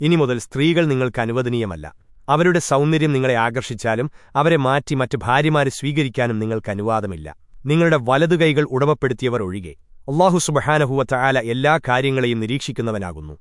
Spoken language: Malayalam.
ഇനി മുതൽ സ്ത്രീകൾ നിങ്ങൾക്ക് അനുവദനീയമല്ല. അവരുടെ സൗന്ദര്യം നിങ്ങളെ ആകർഷിച്ചാലും അവരെ മാറ്റി മറ്റ് ഭാര്യമാരെ സ്വീകരിക്കാനും നിങ്ങൾക്ക് അനുവാദമില്ല. നിങ്ങളുടെ വലതുകൈകൾ ഉടമപ്പെടുത്തിയവർ ഒഴികെ. അള്ളാഹു സുബഹാനഹുവ ചായാല എല്ലാ കാര്യങ്ങളെയും നിരീക്ഷിക്കുന്നവനാകുന്നു.